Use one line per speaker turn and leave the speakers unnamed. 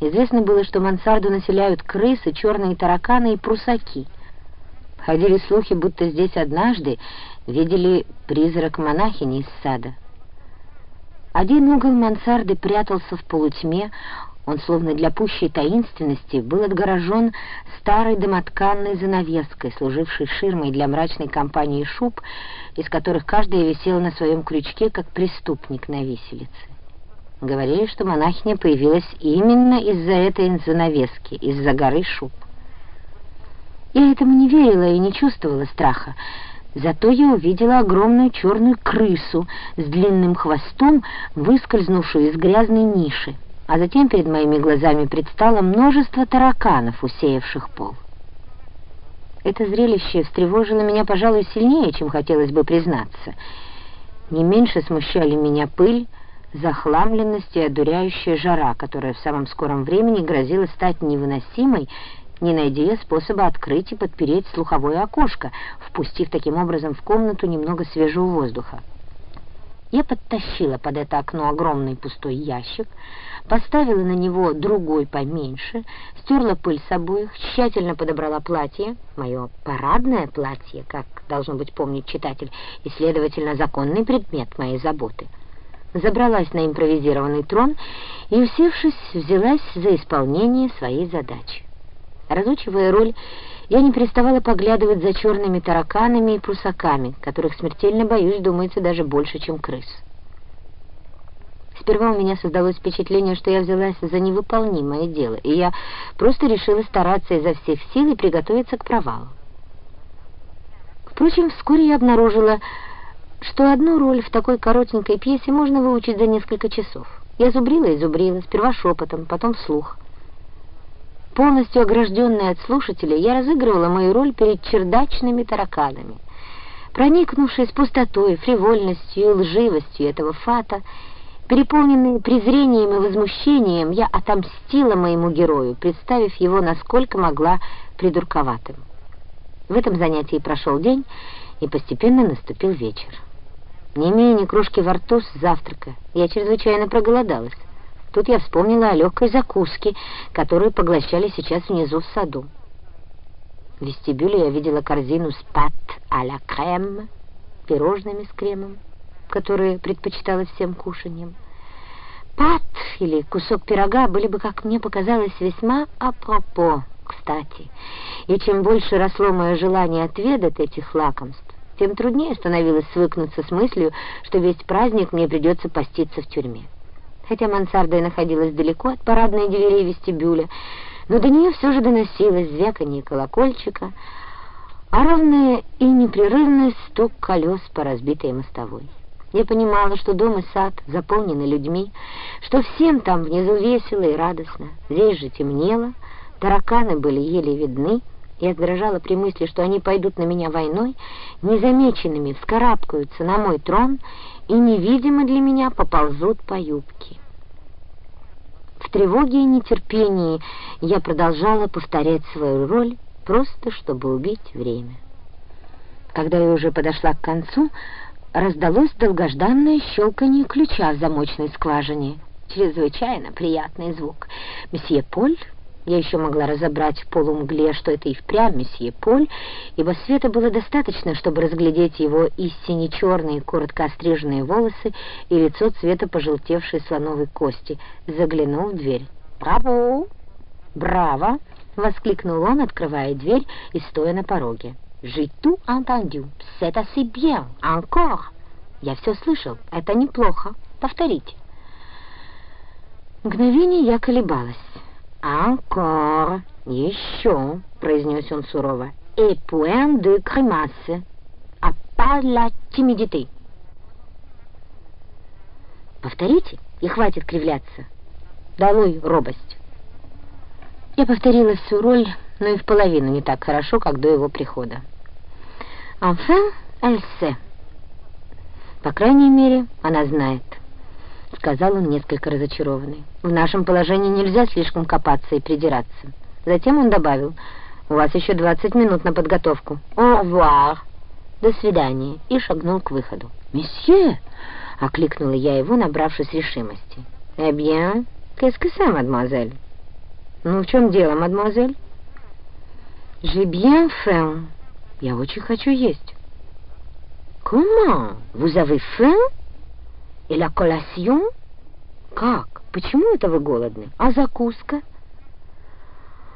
Известно было, что мансарду населяют крысы, черные тараканы и прусаки. Ходили слухи, будто здесь однажды видели призрак монахини из сада. Один угол мансарды прятался в полутьме, он, словно для пущей таинственности, был отгорожен старой домотканной занавеской, служившей ширмой для мрачной компании шуб, из которых каждая висела на своем крючке, как преступник на виселице. Говорили, что монахиня появилась именно из-за этой занавески, из-за горы шуб. Я этому не верила и не чувствовала страха. Зато я увидела огромную черную крысу с длинным хвостом, выскользнувшую из грязной ниши. А затем перед моими глазами предстало множество тараканов, усеявших пол. Это зрелище встревожило меня, пожалуй, сильнее, чем хотелось бы признаться. Не меньше смущали меня пыль, захламленность и одуряющая жара, которая в самом скором времени грозила стать невыносимой, не найдя способа открыть и подпереть слуховое окошко, впустив таким образом в комнату немного свежего воздуха. Я подтащила под это окно огромный пустой ящик, поставила на него другой поменьше, стерла пыль с обоих, тщательно подобрала платье, мое парадное платье, как должно быть помнить читатель, и, следовательно, законный предмет моей заботы — забралась на импровизированный трон и, усевшись, взялась за исполнение своей задачи. Разучивая роль, я не переставала поглядывать за черными тараканами и прусаками, которых смертельно боюсь, думается, даже больше, чем крыс. Сперва у меня создалось впечатление, что я взялась за невыполнимое дело, и я просто решила стараться изо всех сил и приготовиться к провалу. Впрочем, вскоре я обнаружила, что одну роль в такой коротенькой пьесе можно выучить за несколько часов. Я зубрила и зубрила, сперва шепотом, потом вслух. Полностью огражденная от слушателей, я разыгрывала мою роль перед чердачными тараканами. Проникнувшись пустотой, фривольностью и лживостью этого фата, переполненный презрением и возмущением, я отомстила моему герою, представив его, насколько могла, придурковатым. В этом занятии прошел день, и постепенно наступил вечер. Не имея ни кружки во рту с завтрака, я чрезвычайно проголодалась. Тут я вспомнила о легкой закуске, которую поглощали сейчас внизу в саду. В вестибюле я видела корзину с пат а-ля крем, пирожными с кремом, которые предпочитала всем кушаньем. Пат или кусок пирога были бы, как мне показалось, весьма апропо, кстати. И чем больше росло мое желание отведать этих лакомств, тем труднее становилось свыкнуться с мыслью, что весь праздник мне придется поститься в тюрьме. Хотя мансарда и находилась далеко от парадной двери вестибюля, но до нее все же доносилось звяканье колокольчика, а ровный и непрерывный стук колес по разбитой мостовой. Я понимала, что дом и сад заполнены людьми, что всем там внизу весело и радостно. Здесь же темнело, тараканы были еле видны, я дрожала при мысли, что они пойдут на меня войной, незамеченными вскарабкаются на мой трон и невидимо для меня поползут по юбке. В тревоге и нетерпении я продолжала повторять свою роль, просто чтобы убить время. Когда я уже подошла к концу, раздалось долгожданное щелканье ключа в замочной скважине. Чрезвычайно приятный звук. Месье Поль я еще могла разобрать в полумгле, что это и впрямь месье Поль, ибо света было достаточно, чтобы разглядеть его истине черные, коротко остриженные волосы и лицо цвета пожелтевшей слоновой кости. Заглянул в дверь. «Браво! Браво!» — воскликнул он, открывая дверь и стоя на пороге. «J'ai tout entendu. C'est assez bien. Encore!» «Я все слышал. Это неплохо. Повторите». Мгновение я колебалась. «Encore, еще», — произнес он сурово, «et point de grimace, а pas la timidité». «Повторите, и хватит кривляться. Долой робость». Я повторила всю роль, но и в половину не так хорошо, как до его прихода. «Enfin, elle sait». По крайней мере, она знает. — сказал он несколько разочарованный. «В нашем положении нельзя слишком копаться и придираться». Затем он добавил, «У вас еще двадцать минут на подготовку. Au revoir!» «До свидания!» и шагнул к выходу. «Месье!» — окликнула я его, набравшись решимости. «Eh bien, qu'est-ce que c'est, mademoiselle?» Ну, в чем дело, мадемуазель? J'ai bien faim. Я очень хочу есть. Comment? Vous avez faim? Et la collation? Как? Почему это вы голодны? А закуска?